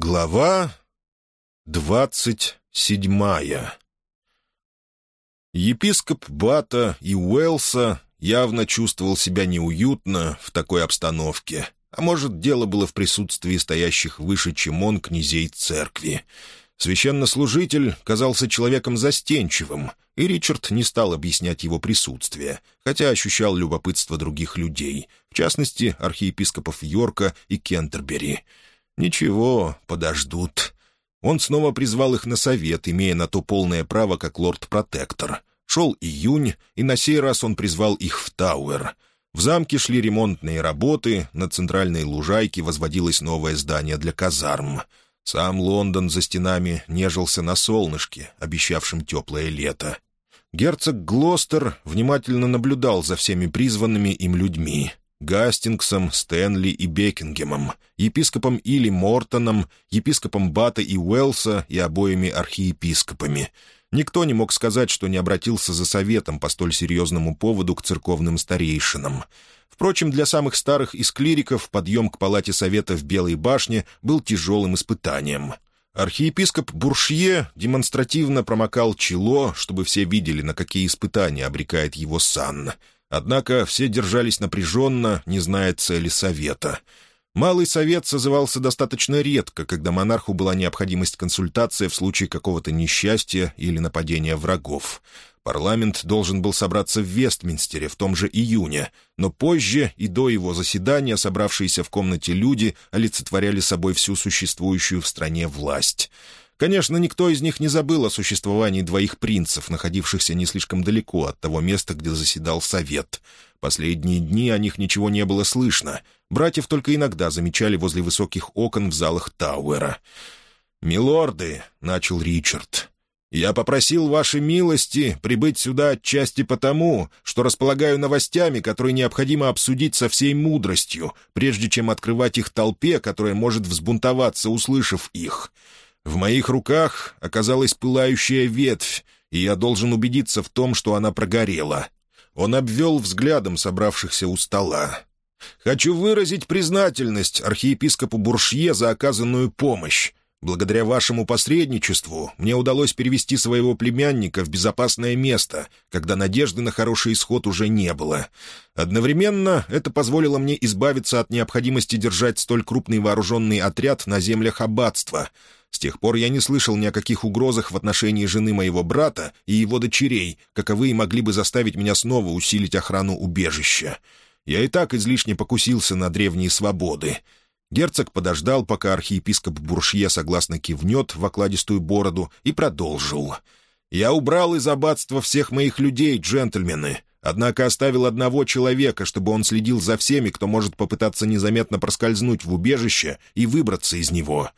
Глава двадцать седьмая Епископ Бата и Уэлса явно чувствовал себя неуютно в такой обстановке, а может, дело было в присутствии стоящих выше, чем он, князей церкви. Священнослужитель казался человеком застенчивым, и Ричард не стал объяснять его присутствие, хотя ощущал любопытство других людей, в частности, архиепископов Йорка и Кентербери — «Ничего, подождут». Он снова призвал их на совет, имея на то полное право, как лорд-протектор. Шел июнь, и на сей раз он призвал их в Тауэр. В замке шли ремонтные работы, на центральной лужайке возводилось новое здание для казарм. Сам Лондон за стенами нежился на солнышке, обещавшем теплое лето. Герцог Глостер внимательно наблюдал за всеми призванными им людьми. Гастингсом, Стэнли и Бекингемом, епископом Или Мортоном, епископом Бата и Уэлса и обоими архиепископами. Никто не мог сказать, что не обратился за советом по столь серьезному поводу к церковным старейшинам. Впрочем, для самых старых из клириков подъем к палате совета в Белой башне был тяжелым испытанием. Архиепископ Буршье демонстративно промокал чело, чтобы все видели, на какие испытания обрекает его сан — Однако все держались напряженно, не зная цели совета. Малый совет созывался достаточно редко, когда монарху была необходимость консультации в случае какого-то несчастья или нападения врагов. Парламент должен был собраться в Вестминстере в том же июне, но позже и до его заседания собравшиеся в комнате люди олицетворяли собой всю существующую в стране власть. Конечно, никто из них не забыл о существовании двоих принцев, находившихся не слишком далеко от того места, где заседал совет. Последние дни о них ничего не было слышно. Братьев только иногда замечали возле высоких окон в залах Тауэра. «Милорды», — начал Ричард, — «я попросил вашей милости прибыть сюда отчасти потому, что располагаю новостями, которые необходимо обсудить со всей мудростью, прежде чем открывать их толпе, которая может взбунтоваться, услышав их». В моих руках оказалась пылающая ветвь, и я должен убедиться в том, что она прогорела. Он обвел взглядом собравшихся у стола. «Хочу выразить признательность архиепископу Буршье за оказанную помощь. Благодаря вашему посредничеству мне удалось перевести своего племянника в безопасное место, когда надежды на хороший исход уже не было. Одновременно это позволило мне избавиться от необходимости держать столь крупный вооруженный отряд на землях аббатства — с тех пор я не слышал ни о каких угрозах в отношении жены моего брата и его дочерей, каковые могли бы заставить меня снова усилить охрану убежища. Я и так излишне покусился на древние свободы. Герцог подождал, пока архиепископ Буршье согласно кивнет в окладистую бороду, и продолжил. «Я убрал из аббатства всех моих людей, джентльмены, однако оставил одного человека, чтобы он следил за всеми, кто может попытаться незаметно проскользнуть в убежище и выбраться из него.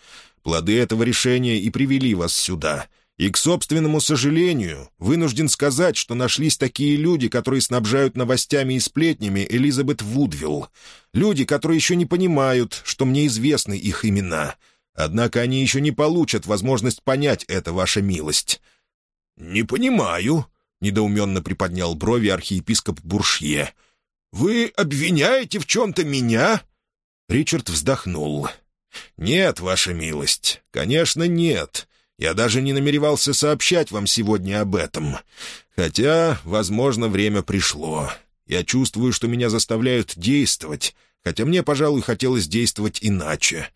Плоды этого решения и привели вас сюда. И, к собственному сожалению, вынужден сказать, что нашлись такие люди, которые снабжают новостями и сплетнями Элизабет Вудвилл. Люди, которые еще не понимают, что мне известны их имена. Однако они еще не получат возможность понять это, ваша милость». «Не понимаю», — недоуменно приподнял брови архиепископ Буршье. «Вы обвиняете в чем-то меня?» Ричард вздохнул. «Нет, ваша милость, конечно, нет. Я даже не намеревался сообщать вам сегодня об этом. Хотя, возможно, время пришло. Я чувствую, что меня заставляют действовать, хотя мне, пожалуй, хотелось действовать иначе».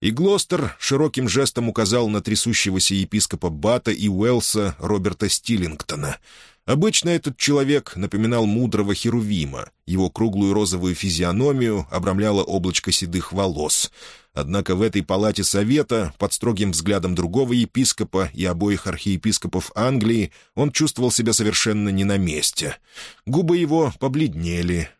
И Глостер широким жестом указал на трясущегося епископа Бата и Уэлса Роберта Стиллингтона — Обычно этот человек напоминал мудрого Херувима. Его круглую розовую физиономию обрамляло облачко седых волос. Однако в этой палате совета, под строгим взглядом другого епископа и обоих архиепископов Англии, он чувствовал себя совершенно не на месте. Губы его побледнели.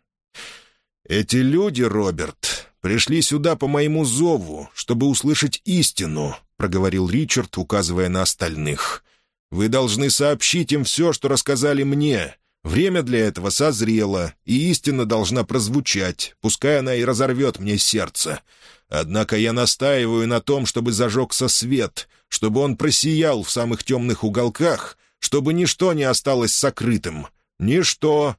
«Эти люди, Роберт, пришли сюда по моему зову, чтобы услышать истину», — проговорил Ричард, указывая на остальных. Вы должны сообщить им все, что рассказали мне. Время для этого созрело, и истина должна прозвучать, пускай она и разорвет мне сердце. Однако я настаиваю на том, чтобы зажегся свет, чтобы он просиял в самых темных уголках, чтобы ничто не осталось сокрытым. Ничто.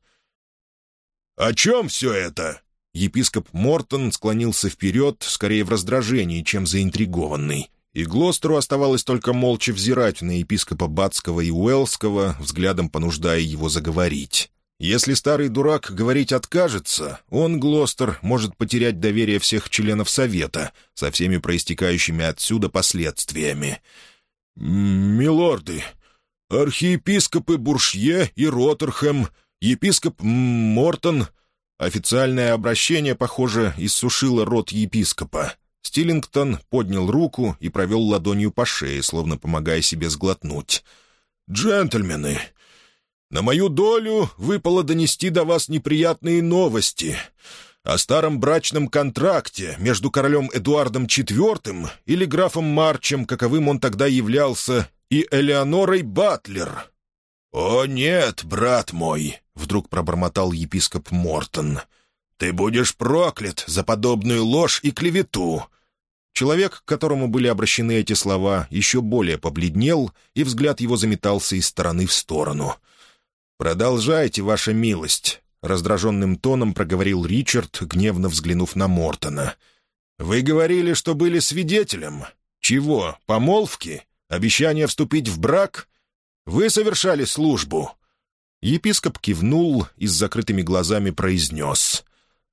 «О чем все это?» Епископ Мортон склонился вперед, скорее в раздражении, чем заинтригованный. И Глостеру оставалось только молча взирать на епископа Батского и Уэллского, взглядом понуждая его заговорить. Если старый дурак говорить откажется, он, Глостер, может потерять доверие всех членов Совета со всеми проистекающими отсюда последствиями. «Милорды, архиепископы Буршье и Роттерхэм, епископ Мортон...» Официальное обращение, похоже, иссушило рот епископа. Стиллингтон поднял руку и провел ладонью по шее, словно помогая себе сглотнуть. «Джентльмены, на мою долю выпало донести до вас неприятные новости о старом брачном контракте между королем Эдуардом IV или графом Марчем, каковым он тогда являлся, и Элеонорой Батлер». «О нет, брат мой!» — вдруг пробормотал епископ Мортон. «Ты будешь проклят за подобную ложь и клевету!» Человек, к которому были обращены эти слова, еще более побледнел, и взгляд его заметался из стороны в сторону — «Продолжайте, ваша милость», — раздраженным тоном проговорил Ричард, гневно взглянув на Мортона. «Вы говорили, что были свидетелем. Чего, помолвки? Обещание вступить в брак? Вы совершали службу?» Епископ кивнул и с закрытыми глазами произнес.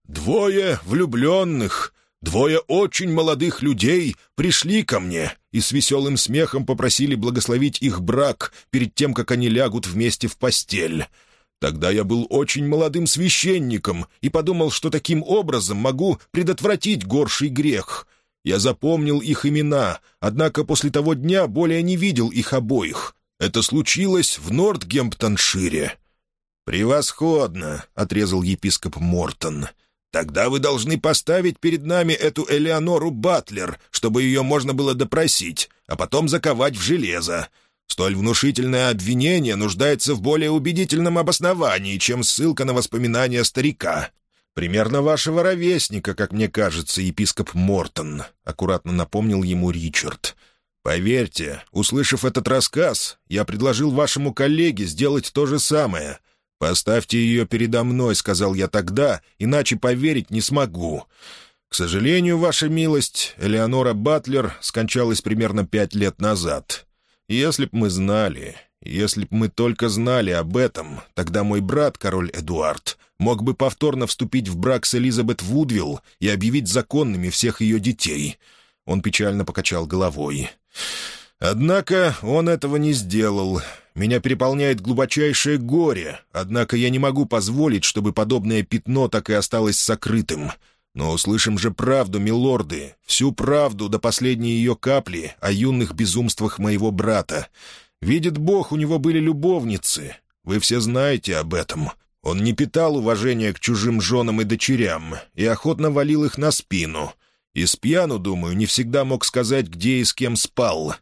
«Двое влюбленных, Двое очень молодых людей пришли ко мне и с веселым смехом попросили благословить их брак перед тем, как они лягут вместе в постель. Тогда я был очень молодым священником и подумал, что таким образом могу предотвратить горший грех. Я запомнил их имена, однако после того дня более не видел их обоих. Это случилось в Нортгемптоншире». «Превосходно», — отрезал епископ Мортон. Тогда вы должны поставить перед нами эту Элеонору Батлер, чтобы ее можно было допросить, а потом заковать в железо. Столь внушительное обвинение нуждается в более убедительном обосновании, чем ссылка на воспоминания старика. Примерно вашего ровесника, как мне кажется, епископ Мортон», — аккуратно напомнил ему Ричард. «Поверьте, услышав этот рассказ, я предложил вашему коллеге сделать то же самое — «Поставьте ее передо мной», — сказал я тогда, — «иначе поверить не смогу». К сожалению, ваша милость, Элеонора Батлер скончалась примерно пять лет назад. Если б мы знали, если б мы только знали об этом, тогда мой брат, король Эдуард, мог бы повторно вступить в брак с Элизабет Вудвилл и объявить законными всех ее детей». Он печально покачал головой. «Однако он этого не сделал. Меня переполняет глубочайшее горе, однако я не могу позволить, чтобы подобное пятно так и осталось сокрытым. Но услышим же правду, милорды, всю правду до последней ее капли о юных безумствах моего брата. Видит Бог, у него были любовницы. Вы все знаете об этом. Он не питал уважения к чужим женам и дочерям и охотно валил их на спину. И с пьяну, думаю, не всегда мог сказать, где и с кем спал.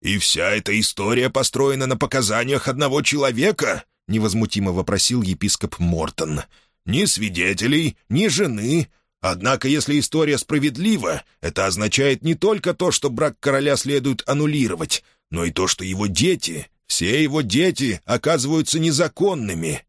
«И вся эта история построена на показаниях одного человека?» — невозмутимо вопросил епископ Мортон. «Ни свидетелей, ни жены. Однако, если история справедлива, это означает не только то, что брак короля следует аннулировать, но и то, что его дети, все его дети, оказываются незаконными».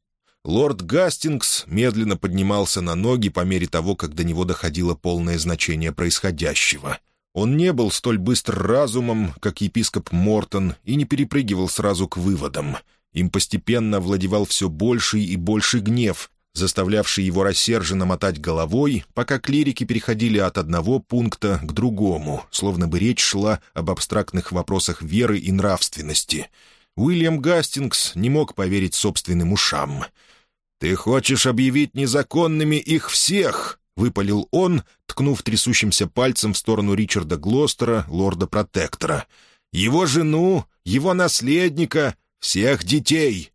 Лорд Гастингс медленно поднимался на ноги по мере того, как до него доходило полное значение происходящего — он не был столь быстр разумом, как епископ Мортон, и не перепрыгивал сразу к выводам. Им постепенно владевал все больший и больший гнев, заставлявший его рассерженно мотать головой, пока клирики переходили от одного пункта к другому, словно бы речь шла об абстрактных вопросах веры и нравственности. Уильям Гастингс не мог поверить собственным ушам. «Ты хочешь объявить незаконными их всех?» выпалил он, ткнув трясущимся пальцем в сторону Ричарда Глостера, лорда-протектора. «Его жену, его наследника, всех детей!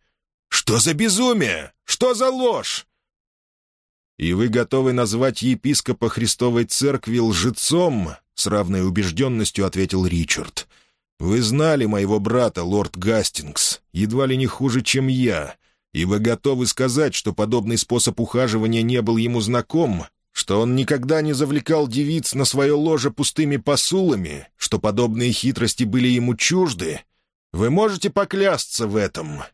Что за безумие? Что за ложь?» «И вы готовы назвать епископа Христовой Церкви лжецом?» — с равной убежденностью ответил Ричард. «Вы знали моего брата, лорд Гастингс, едва ли не хуже, чем я, и вы готовы сказать, что подобный способ ухаживания не был ему знаком, что он никогда не завлекал девиц на свое ложе пустыми посулами, что подобные хитрости были ему чужды, вы можете поклясться в этом.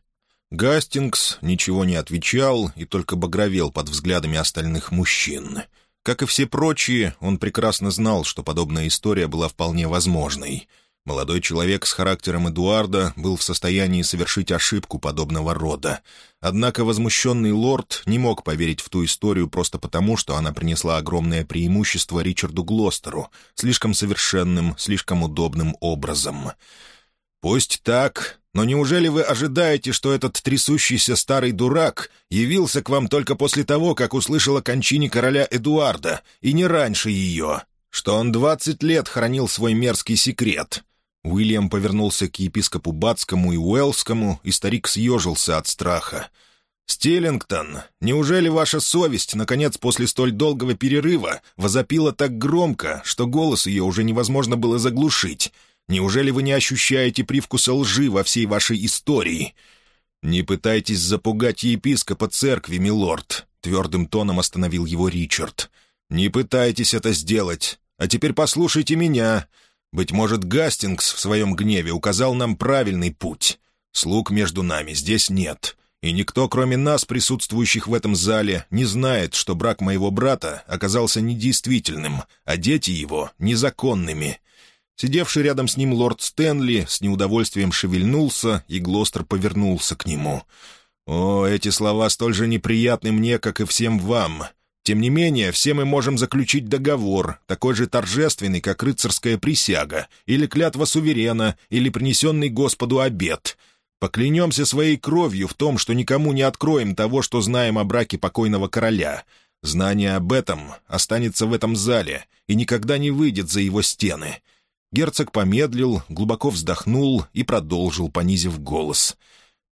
Гастингс ничего не отвечал и только багровел под взглядами остальных мужчин. Как и все прочие, он прекрасно знал, что подобная история была вполне возможной. Молодой человек с характером Эдуарда был в состоянии совершить ошибку подобного рода. Однако возмущенный лорд не мог поверить в ту историю просто потому, что она принесла огромное преимущество Ричарду Глостеру, слишком совершенным, слишком удобным образом. «Пусть так, но неужели вы ожидаете, что этот трясущийся старый дурак явился к вам только после того, как услышал о кончине короля Эдуарда, и не раньше ее? Что он двадцать лет хранил свой мерзкий секрет?» Уильям повернулся к епископу Батскому и Уэллскому, и старик съежился от страха. «Стиллингтон, неужели ваша совесть, наконец, после столь долгого перерыва, возопила так громко, что голос ее уже невозможно было заглушить?» Неужели вы не ощущаете привкуса лжи во всей вашей истории? Не пытайтесь запугать епископа церкви, милорд», — твердым тоном остановил его Ричард. «Не пытайтесь это сделать. А теперь послушайте меня. Быть может, Гастингс в своем гневе указал нам правильный путь. Слуг между нами здесь нет». И никто, кроме нас, присутствующих в этом зале, не знает, что брак моего брата оказался недействительным, а дети его — незаконными. Сидевший рядом с ним лорд Стэнли с неудовольствием шевельнулся, и Глостер повернулся к нему. «О, эти слова столь же неприятны мне, как и всем вам. Тем не менее, все мы можем заключить договор, такой же торжественный, как рыцарская присяга, или клятва суверена, или принесенный Господу обет. Поклянемся своей кровью в том, что никому не откроем того, что знаем о браке покойного короля». Знание об этом останется в этом зале и никогда не выйдет за его стены. Герцог помедлил, глубоко вздохнул и продолжил, понизив голос.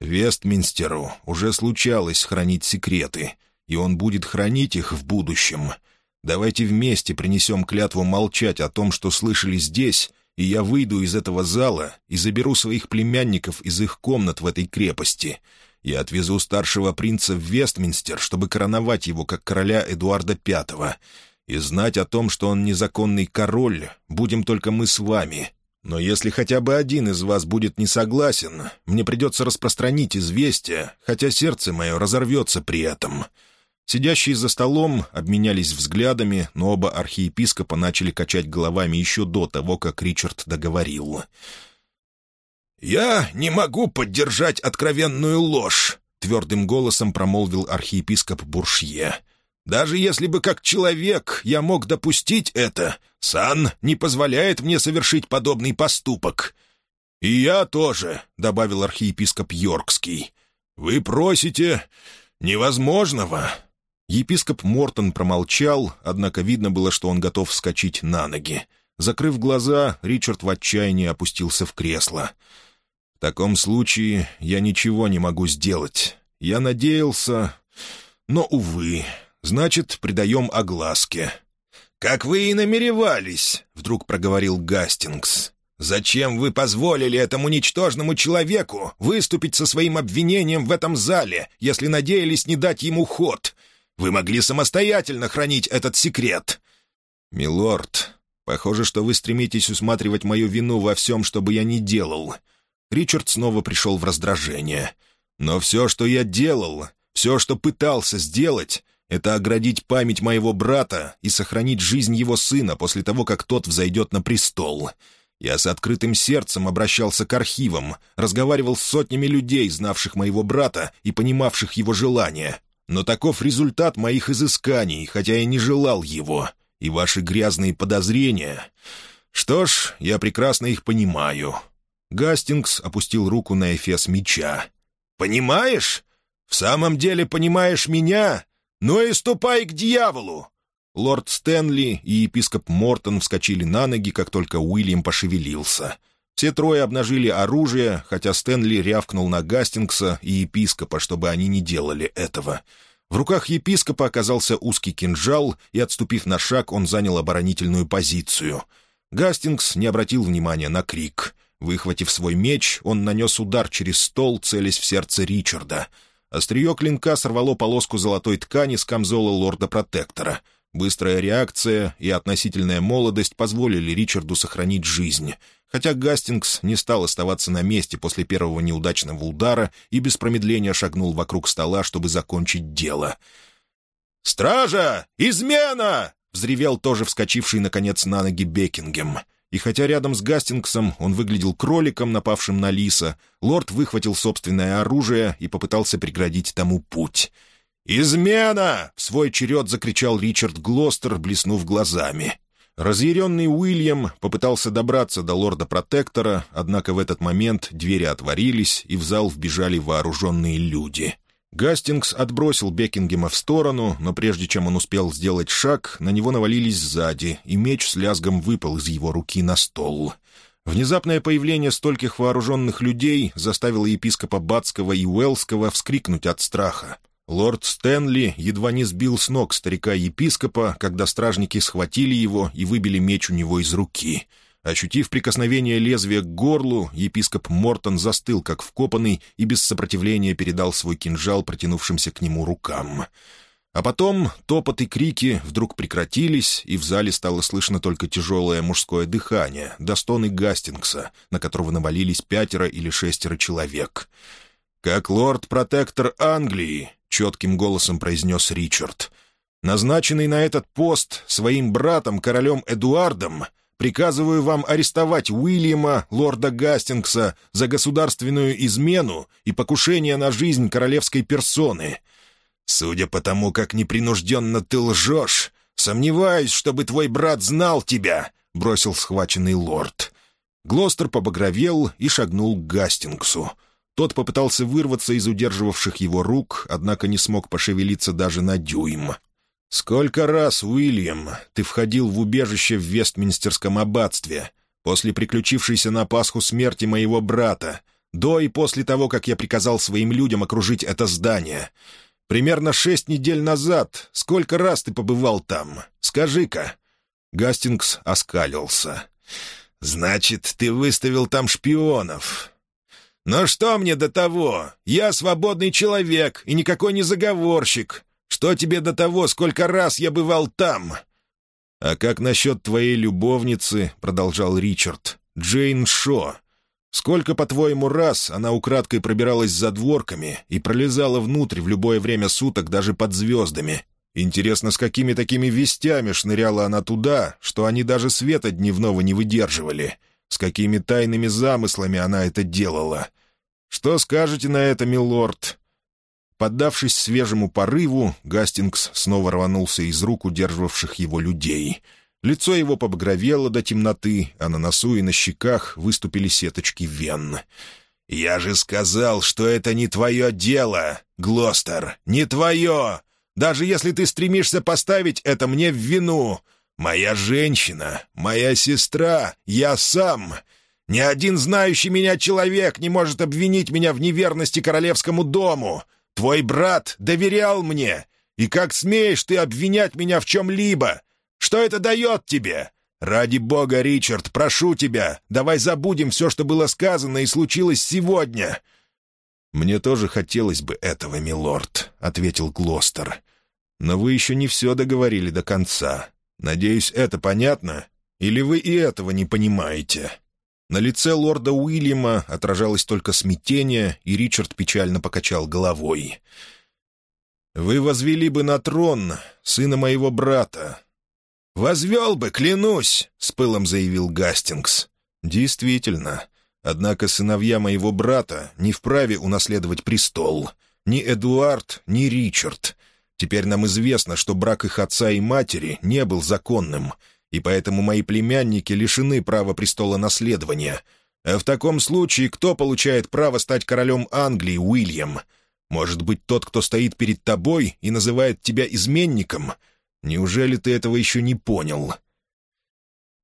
«Вестминстеру уже случалось хранить секреты, и он будет хранить их в будущем. Давайте вместе принесем клятву молчать о том, что слышали здесь, и я выйду из этого зала и заберу своих племянников из их комнат в этой крепости. Я отвезу старшего принца в Вестминстер, чтобы короновать его как короля Эдуарда V. И знать о том, что он незаконный король, будем только мы с вами. Но если хотя бы один из вас будет не согласен, мне придется распространить известие, хотя сердце мое разорвется при этом». Сидящие за столом обменялись взглядами, но оба архиепископа начали качать головами еще до того, как Ричард договорил. «Я не могу поддержать откровенную ложь», — твердым голосом промолвил архиепископ Буршье. Даже если бы как человек я мог допустить это, Сан не позволяет мне совершить подобный поступок». «И я тоже», — добавил архиепископ Йоркский. «Вы просите невозможного». Епископ Мортон промолчал, однако видно было, что он готов вскочить на ноги. Закрыв глаза, Ричард в отчаянии опустился в кресло. «В таком случае я ничего не могу сделать. Я надеялся, но, увы, Значит, придаем огласке». «Как вы и намеревались», — вдруг проговорил Гастингс. «Зачем вы позволили этому ничтожному человеку выступить со своим обвинением в этом зале, если надеялись не дать ему ход? Вы могли самостоятельно хранить этот секрет». «Милорд, похоже, что вы стремитесь усматривать мою вину во всем, что бы я ни делал». Ричард снова пришел в раздражение. «Но все, что я делал, все, что пытался сделать, это оградить память моего брата и сохранить жизнь его сына после того, как тот взойдет на престол. Я с открытым сердцем обращался к архивам, разговаривал с сотнями людей, знавших моего брата и понимавших его желания. Но таков результат моих изысканий, хотя я не желал его. И ваши грязные подозрения... Что ж, я прекрасно их понимаю». Гастингс опустил руку на эфес меча. «Понимаешь? В самом деле понимаешь меня? «Ну и ступай к дьяволу!» Лорд Стэнли и епископ Мортон вскочили на ноги, как только Уильям пошевелился. Все трое обнажили оружие, хотя Стэнли рявкнул на Гастингса и епископа, чтобы они не делали этого. В руках епископа оказался узкий кинжал, и, отступив на шаг, он занял оборонительную позицию. Гастингс не обратил внимания на крик. Выхватив свой меч, он нанес удар через стол, целясь в сердце Ричарда — Острие клинка сорвало полоску золотой ткани с камзола лорда-протектора. Быстрая реакция и относительная молодость позволили Ричарду сохранить жизнь, хотя Гастингс не стал оставаться на месте после первого неудачного удара и без промедления шагнул вокруг стола, чтобы закончить дело. «Стража! Измена!» — взревел тоже вскочивший, наконец, на ноги Бекингем. И хотя рядом с Гастингсом он выглядел кроликом, напавшим на лиса, лорд выхватил собственное оружие и попытался преградить тому путь. «Измена!» — в свой черед закричал Ричард Глостер, блеснув глазами. Разъяренный Уильям попытался добраться до лорда-протектора, однако в этот момент двери отворились, и в зал вбежали вооруженные люди. Гастингс отбросил Бекингема в сторону, но прежде чем он успел сделать шаг, на него навалились сзади, и меч с лязгом выпал из его руки на стол. Внезапное появление стольких вооруженных людей заставило епископа Батского и Уэллского вскрикнуть от страха. Лорд Стэнли едва не сбил с ног старика-епископа, когда стражники схватили его и выбили меч у него из руки. Ощутив прикосновение лезвия к горлу, епископ Мортон застыл, как вкопанный, и без сопротивления передал свой кинжал протянувшимся к нему рукам. А потом топот и крики вдруг прекратились, и в зале стало слышно только тяжелое мужское дыхание, до стоны Гастингса, на которого навалились пятеро или шестеро человек. Как лорд-протектор Англии, — четким голосом произнес Ричард. «Назначенный на этот пост своим братом, королем Эдуардом, приказываю вам арестовать Уильяма, лорда Гастингса, за государственную измену и покушение на жизнь королевской персоны. Судя по тому, как непринужденно ты лжешь, сомневаюсь, чтобы твой брат знал тебя», — бросил схваченный лорд. Глостер побагровел и шагнул к Гастингсу. Тот попытался вырваться из удерживавших его рук, однако не смог пошевелиться даже на дюйм. «Сколько раз, Уильям, ты входил в убежище в Вестминстерском аббатстве, после приключившейся на Пасху смерти моего брата, до и после того, как я приказал своим людям окружить это здание? Примерно шесть недель назад. Сколько раз ты побывал там? Скажи-ка». Гастингс оскалился. «Значит, ты выставил там шпионов. «Но что мне до того? Я свободный человек и никакой не заговорщик. Что тебе до того, сколько раз я бывал там?» «А как насчет твоей любовницы?» — продолжал Ричард. «Джейн Шо. Сколько, по-твоему, раз она украдкой пробиралась за дворками и пролезала внутрь в любое время суток даже под звездами? Интересно, с какими такими вестями шныряла она туда, что они даже света дневного не выдерживали?» С какими тайными замыслами она это делала? Что скажете на это, милорд?» Поддавшись свежему порыву, Гастингс снова рванулся из рук удерживавших его людей. Лицо его побагровело до темноты, а на носу и на щеках выступили сеточки вен. «Я же сказал, что это не твое дело, Глостер, не твое! Даже если ты стремишься поставить это мне в вину, Моя женщина, моя сестра, я сам. Ни один знающий меня человек не может обвинить меня в неверности королевскому дому. Твой брат доверял мне. И как смеешь ты обвинять меня в чем-либо? Что это дает тебе? Ради бога, Ричард, прошу тебя, давай забудем все, что было сказано и случилось сегодня». «Мне тоже хотелось бы этого, милорд», — ответил Глостер. «Но вы еще не все договорили до конца. Надеюсь, это понятно? Или вы и этого не понимаете?» На лице лорда Уильяма отражалось только смятение, и Ричард печально покачал головой. «Вы возвели бы на трон сына моего брата». «Возвел бы, клянусь!» — с пылом заявил Гастингс. «Действительно. Однако сыновья моего брата не вправе унаследовать престол. Ни Эдуард, ни Ричард. Теперь нам известно, что брак их отца и матери не был законным, и поэтому мои племянники лишены права престола наследования. А в таком случае кто получает право стать королем Англии, Уильям? Может быть, тот, кто стоит перед тобой и называет тебя изменником? Неужели ты этого еще не понял?»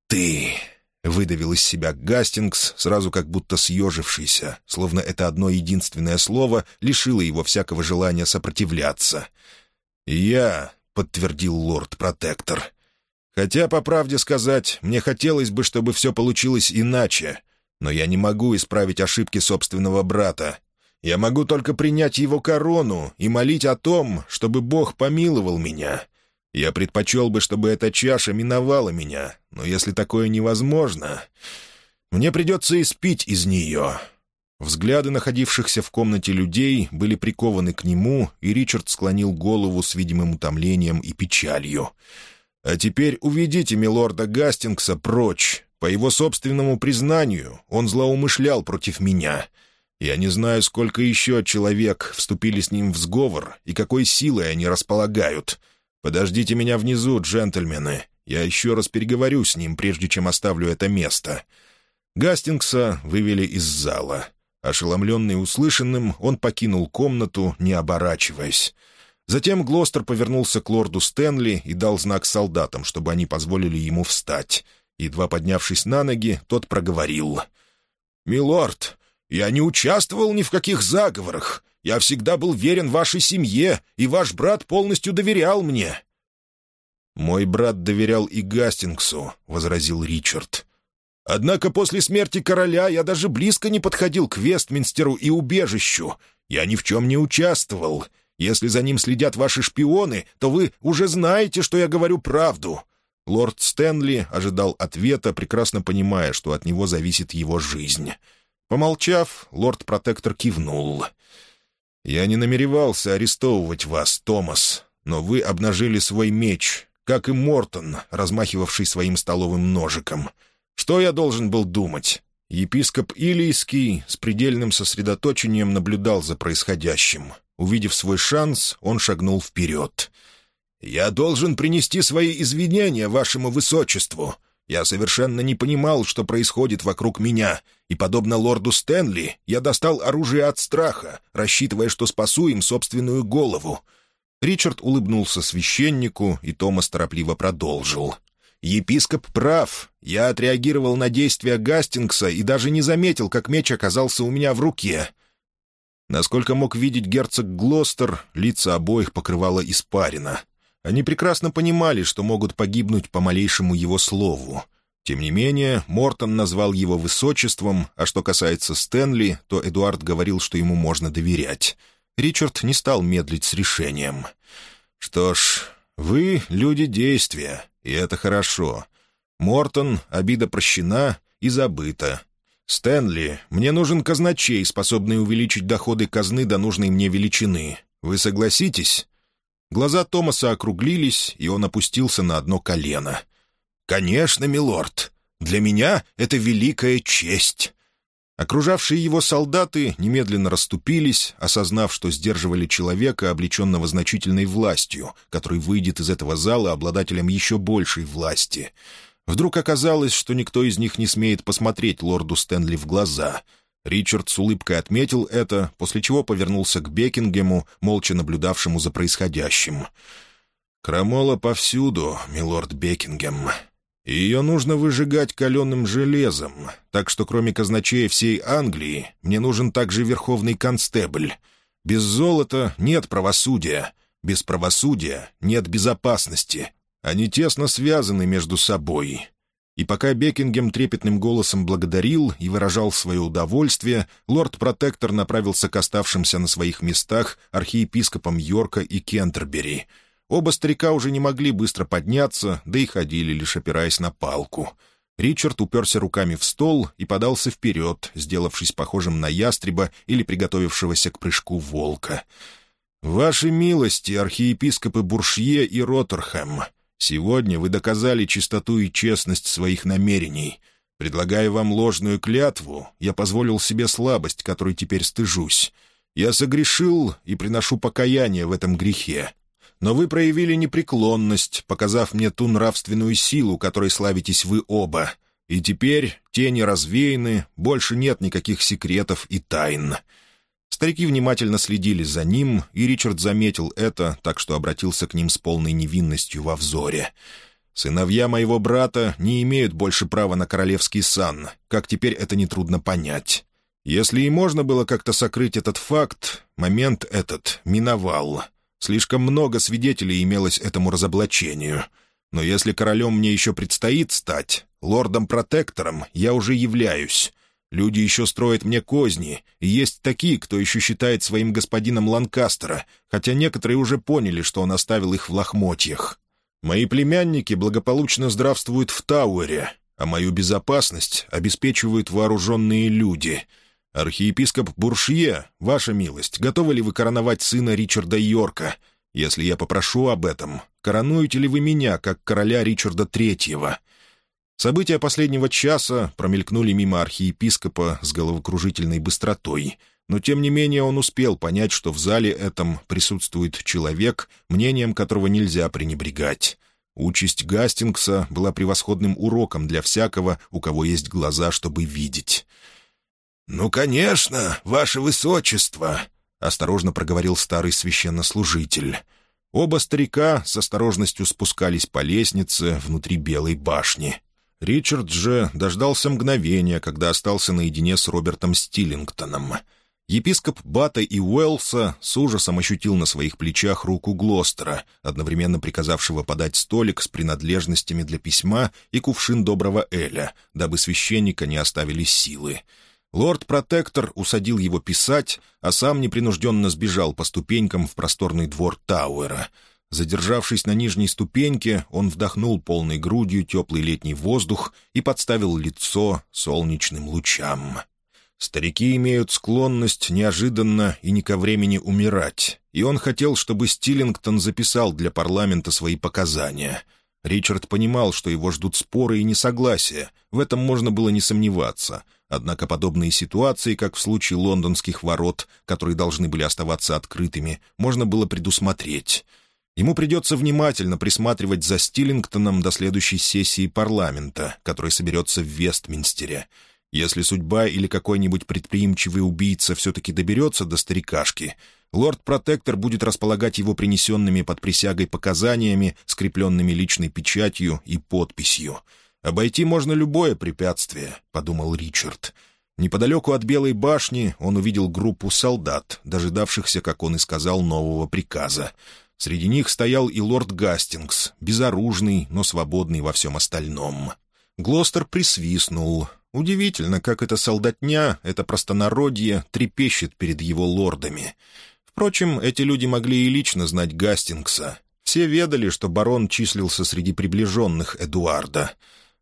«Ты...» — выдавил из себя Гастингс, сразу как будто съежившийся, словно это одно единственное слово лишило его всякого желания сопротивляться — «Я», — подтвердил лорд-протектор. «Хотя, по правде сказать, мне хотелось бы, чтобы все получилось иначе, но я не могу исправить ошибки собственного брата. Я могу только принять его корону и молить о том, чтобы Бог помиловал меня. Я предпочел бы, чтобы эта чаша миновала меня, но если такое невозможно, мне придется испить из нее». Взгляды находившихся в комнате людей были прикованы к нему, и Ричард склонил голову с видимым утомлением и печалью. «А теперь уведите милорда Гастингса прочь. По его собственному признанию, он злоумышлял против меня. Я не знаю, сколько еще человек вступили с ним в сговор и какой силой они располагают. Подождите меня внизу, джентльмены. Я еще раз переговорю с ним, прежде чем оставлю это место». Гастингса вывели из зала. Ошеломленный услышанным, он покинул комнату, не оборачиваясь. Затем Глостер повернулся к лорду Стэнли и дал знак солдатам, чтобы они позволили ему встать. Едва поднявшись на ноги, тот проговорил. «Милорд, я не участвовал ни в каких заговорах. Я всегда был верен вашей семье, и ваш брат полностью доверял мне». «Мой брат доверял и Гастингсу», — возразил Ричард. Однако после смерти короля я даже близко не подходил к Вестминстеру и убежищу. Я ни в чем не участвовал. Если за ним следят ваши шпионы, то вы уже знаете, что я говорю правду». Лорд Стэнли ожидал ответа, прекрасно понимая, что от него зависит его жизнь. Помолчав, лорд-протектор кивнул. «Я не намеревался арестовывать вас, Томас, но вы обнажили свой меч, как и Мортон, размахивавший своим столовым ножиком. Что я должен был думать? Епископ Илийский с предельным сосредоточением наблюдал за происходящим. Увидев свой шанс, он шагнул вперед. «Я должен принести свои извинения вашему высочеству. Я совершенно не понимал, что происходит вокруг меня, и, подобно лорду Стэнли, я достал оружие от страха, рассчитывая, что спасу им собственную голову». Ричард улыбнулся священнику, и Томас торопливо продолжил. Епископ прав. Я отреагировал на действия Гастингса и даже не заметил, как меч оказался у меня в руке. Насколько мог видеть герцог Глостер, лица обоих покрывало испарина. Они прекрасно понимали, что могут погибнуть по малейшему его слову. Тем не менее, Мортон назвал его высочеством, а что касается Стэнли, то Эдуард говорил, что ему можно доверять. Ричард не стал медлить с решением. «Что ж, вы — люди действия. И это хорошо. Мортон, обида прощена и забыта. Стэнли, мне нужен казначей, способный увеличить доходы казны до нужной мне величины. Вы согласитесь?» Глаза Томаса округлились, и он опустился на одно колено. «Конечно, милорд. Для меня это великая честь. Окружавшие его солдаты немедленно расступились, осознав, что сдерживали человека, облеченного значительной властью, который выйдет из этого зала обладателем еще большей власти. Вдруг оказалось, что никто из них не смеет посмотреть лорду Стэнли в глаза. Ричард с улыбкой отметил это, после чего повернулся к Бекингему, молча наблюдавшему за происходящим. «Крамола повсюду, милорд Бекингем», ее нужно выжигать каленым железом, так что кроме казначея всей Англии мне нужен также верховный констебль. Без золота нет правосудия, без правосудия нет безопасности. Они тесно связаны между собой». И пока Бекингем трепетным голосом благодарил и выражал свое удовольствие, лорд-протектор направился к оставшимся на своих местах архиепископам Йорка и Кентербери — Оба старика уже не могли быстро подняться, да и ходили, лишь опираясь на палку. Ричард уперся руками в стол и подался вперед, сделавшись похожим на ястреба или приготовившегося к прыжку волка. «Ваши милости, архиепископы Буршье и Роттерхэм, сегодня вы доказали чистоту и честность своих намерений. Предлагая вам ложную клятву, я позволил себе слабость, которой теперь стыжусь. Я согрешил и приношу покаяние в этом грехе. Но вы проявили непреклонность, показав мне ту нравственную силу, которой славитесь вы оба. И теперь тени развеяны, больше нет никаких секретов и тайн». Старики внимательно следили за ним, и Ричард заметил это, так что обратился к ним с полной невинностью во взоре. «Сыновья моего брата не имеют больше права на королевский сан, как теперь это нетрудно понять. Если и можно было как-то сокрыть этот факт, момент этот миновал. Слишком много свидетелей имелось этому разоблачению. Но если королем мне еще предстоит стать, лордом-протектором я уже являюсь. Люди еще строят мне козни, и есть такие, кто еще считает своим господином Ланкастера, хотя некоторые уже поняли, что он оставил их в лохмотьях. Мои племянники благополучно здравствуют в Тауэре, а мою безопасность обеспечивают вооруженные люди. Архиепископ Буршье, ваша милость, готовы ли вы короновать сына Ричарда Йорка? Если я попрошу об этом, коронуете ли вы меня, как короля Ричарда Третьего?» События последнего часа промелькнули мимо архиепископа с головокружительной быстротой, но тем не менее он успел понять, что в зале этом присутствует человек, мнением которого нельзя пренебрегать. Участь Гастингса была превосходным уроком для всякого, у кого есть глаза, чтобы видеть. «Ну, конечно, ваше высочество!» — осторожно проговорил старый священнослужитель. Оба старика с осторожностью спускались по лестнице внутри Белой башни. Ричард же дождался мгновения, когда остался наедине с Робертом Стиллингтоном. Епископ Бата и Уэллса с ужасом ощутил на своих плечах руку Глостера, одновременно приказавшего подать столик с принадлежностями для письма и кувшин доброго Эля, дабы священника не оставили силы. Лорд-протектор усадил его писать, а сам непринужденно сбежал по ступенькам в просторный двор Тауэра — Задержавшись на нижней ступеньке, он вдохнул полной грудью теплый летний воздух и подставил лицо солнечным лучам. Старики имеют склонность неожиданно и не ко времени умирать, и он хотел, чтобы Стиллингтон записал для парламента свои показания. Ричард понимал, что его ждут споры и несогласия, в этом можно было не сомневаться. Однако подобные ситуации, как в случае лондонских ворот, которые должны были оставаться открытыми, можно было предусмотреть — Ему придется внимательно присматривать за Стиллингтоном до следующей сессии парламента, который соберется в Вестминстере. Если судьба или какой-нибудь предприимчивый убийца все-таки доберется до старикашки, лорд-протектор будет располагать его принесенными под присягой показаниями, скрепленными личной печатью и подписью. «Обойти можно любое препятствие», — подумал Ричард. Неподалеку от Белой башни он увидел группу солдат, дожидавшихся, как он и сказал, нового приказа. Среди них стоял и лорд Гастингс, безоружный, но свободный во всем остальном. Глостер присвистнул. Удивительно, как эта солдатня, это простонародье, трепещет перед его лордами. Впрочем, эти люди могли и лично знать Гастингса. Все ведали, что барон числился среди приближенных Эдуарда.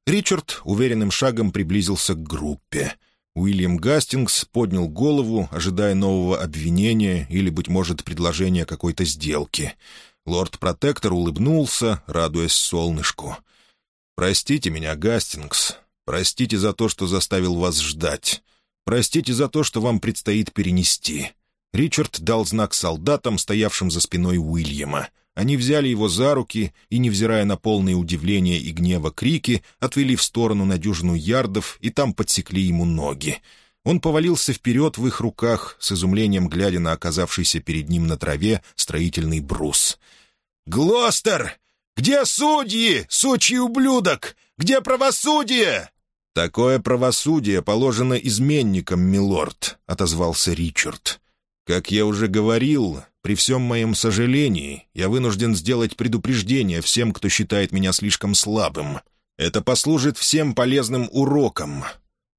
Ричард уверенным шагом приблизился к группе — Уильям Гастингс поднял голову, ожидая нового обвинения или, быть может, предложения какой-то сделки. Лорд-протектор улыбнулся, радуясь солнышку. «Простите меня, Гастингс. Простите за то, что заставил вас ждать. Простите за то, что вам предстоит перенести». Ричард дал знак солдатам, стоявшим за спиной Уильяма — они взяли его за руки и, невзирая на полное удивление и гнева крики, отвели в сторону на дюжину ярдов и там подсекли ему ноги. Он повалился вперед в их руках, с изумлением глядя на оказавшийся перед ним на траве строительный брус. «Глостер! Где судьи, сучий ублюдок? Где правосудие?» «Такое правосудие положено изменникам, милорд», — отозвался Ричард. «Как я уже говорил, при всем моем сожалении, я вынужден сделать предупреждение всем, кто считает меня слишком слабым. Это послужит всем полезным уроком».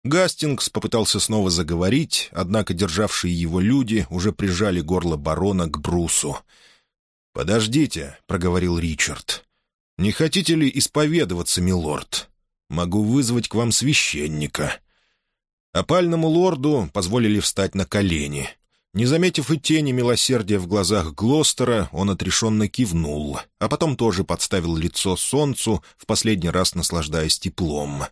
Гастингс попытался снова заговорить, однако державшие его люди уже прижали горло барона к брусу. «Подождите», — проговорил Ричард. «Не хотите ли исповедоваться, милорд? Могу вызвать к вам священника». Опальному лорду позволили встать на колени — не заметив и тени милосердия в глазах Глостера, он отрешенно кивнул, а потом тоже подставил лицо солнцу, в последний раз наслаждаясь теплом.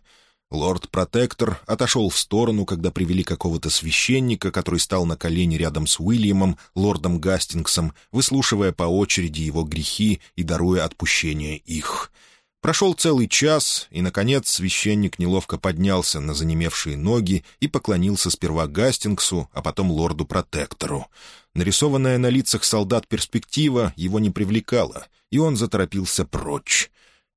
Лорд-протектор отошел в сторону, когда привели какого-то священника, который стал на колени рядом с Уильямом, лордом Гастингсом, выслушивая по очереди его грехи и даруя отпущение их — Прошел целый час, и, наконец, священник неловко поднялся на занемевшие ноги и поклонился сперва Гастингсу, а потом лорду-протектору. Нарисованная на лицах солдат перспектива его не привлекала, и он заторопился прочь.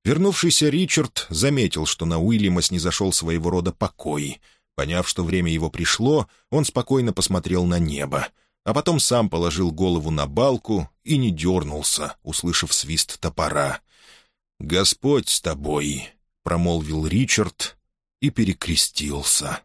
Вернувшийся Ричард заметил, что на Уильяма снизошел своего рода покой. Поняв, что время его пришло, он спокойно посмотрел на небо, а потом сам положил голову на балку и не дернулся, услышав свист топора — «Господь с тобой», — промолвил Ричард и перекрестился.